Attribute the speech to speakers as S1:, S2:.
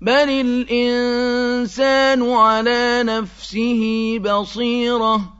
S1: بَلِ الْإِنسَانُ عَلَىٰ نَفْسِهِ بَصِيرَةٌ